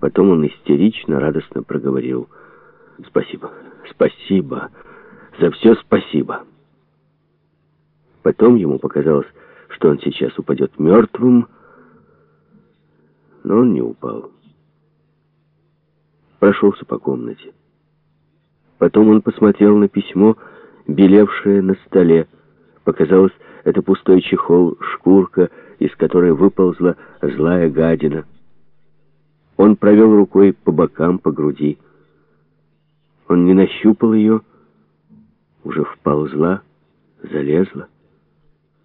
Потом он истерично, радостно проговорил. «Спасибо, спасибо, за все спасибо». Потом ему показалось, что он сейчас упадет мертвым, но он не упал. Прошелся по комнате. Потом он посмотрел на письмо, белевшее на столе. Показалось, это пустой чехол, шкурка, из которой выползла злая гадина. Он провел рукой по бокам, по груди. Он не нащупал ее, уже вползла, залезла,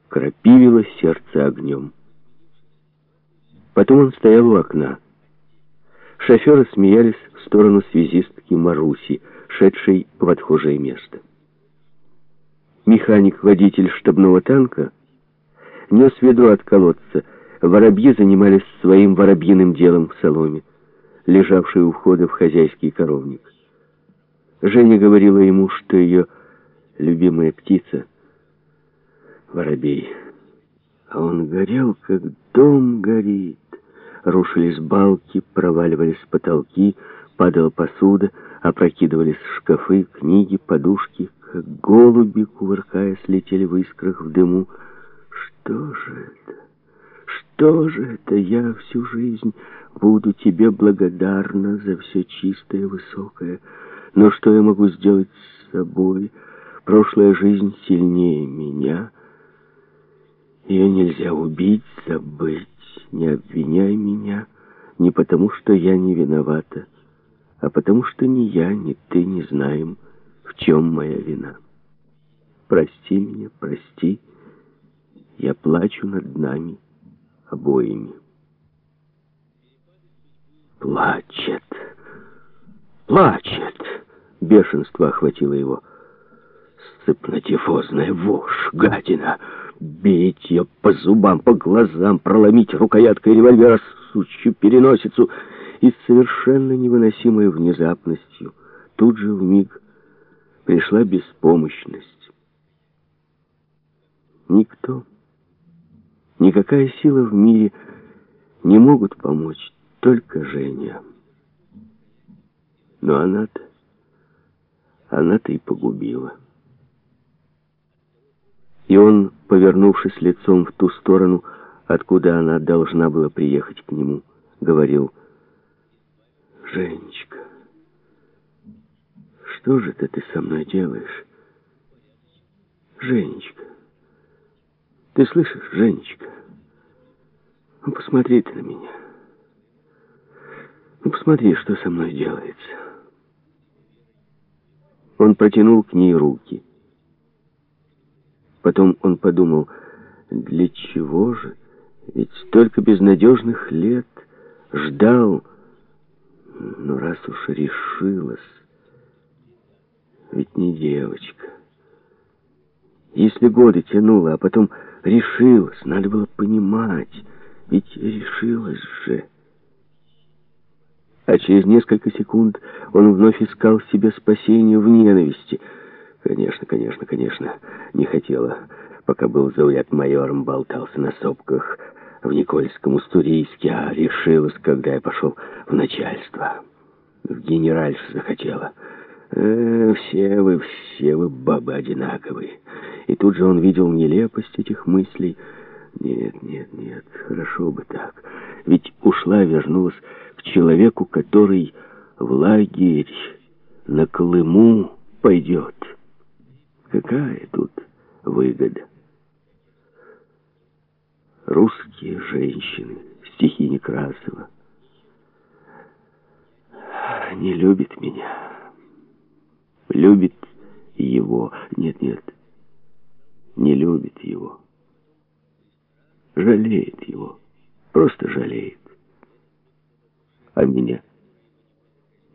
крапивило сердце огнем. Потом он стоял у окна. Шоферы смеялись в сторону связистки Маруси, шедшей в отхожее место. Механик-водитель штабного танка нес ведро от колодца, Воробьи занимались своим воробьиным делом в соломе, лежавшей у входа в хозяйский коровник. Женя говорила ему, что ее любимая птица — воробей. А он горел, как дом горит. Рушились балки, проваливались потолки, падала посуда, опрокидывались шкафы, книги, подушки, как голуби, кувыркая, слетели в искрах в дыму. Что же это? Что же это я всю жизнь буду тебе благодарна за все чистое, высокое? Но что я могу сделать с собой? Прошлая жизнь сильнее меня. Ее нельзя убить, забыть. Не обвиняй меня, не потому что я не виновата, а потому что ни я, ни ты не знаем, в чем моя вина. Прости меня, прости, я плачу над нами обоими. Плачет, плачет. Бешенство охватило его. Сцепнотифозная вошь, гадина. Бить ее по зубам, по глазам, проломить рукояткой револьвера сучью переносицу. И с совершенно невыносимой внезапностью тут же в миг пришла беспомощность. Никто Никакая сила в мире не могут помочь, только Женя. Но она-то, она-то и погубила. И он, повернувшись лицом в ту сторону, откуда она должна была приехать к нему, говорил, «Женечка, что же это ты со мной делаешь? Женечка, ты слышишь, Женечка? Ну, посмотри ты на меня. Ну, посмотри, что со мной делается. Он протянул к ней руки. Потом он подумал, для чего же? Ведь столько безнадежных лет ждал. Но раз уж решилась, ведь не девочка. Если годы тянула, а потом решилась, надо было понимать, ведь решилась же. А через несколько секунд он вновь искал себе спасение в ненависти. Конечно, конечно, конечно, не хотела, пока был зауряд майором, болтался на сопках в Никольском Устурийске, а решилась, когда я пошел в начальство. В генеральше захотела. Э, все вы, все вы бабы одинаковые. И тут же он видел нелепость этих мыслей. Нет, нет, нет, хорошо бы так. Ведь ушла, вернулась к человеку, который в лагерь на Колыму пойдет. Какая тут выгода? Русские женщины, стихи Некрасова, не любит меня. Любит его. Нет, нет не любит его. Жалеет его. Просто жалеет. А меня?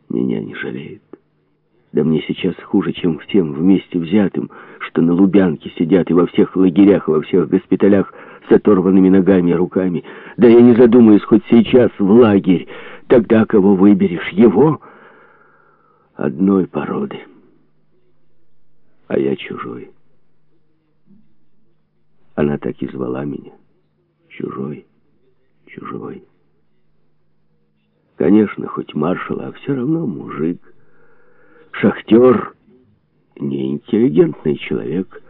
Меня не жалеет. Да мне сейчас хуже, чем всем вместе взятым, что на Лубянке сидят и во всех лагерях, во всех госпиталях с оторванными ногами и руками. Да я не задумаюсь хоть сейчас в лагерь. Тогда кого выберешь? Его? Одной породы. А я чужой. Она так и звала меня. Чужой, чужой. Конечно, хоть маршал, а все равно мужик. Шахтер, неинтеллигентный человек —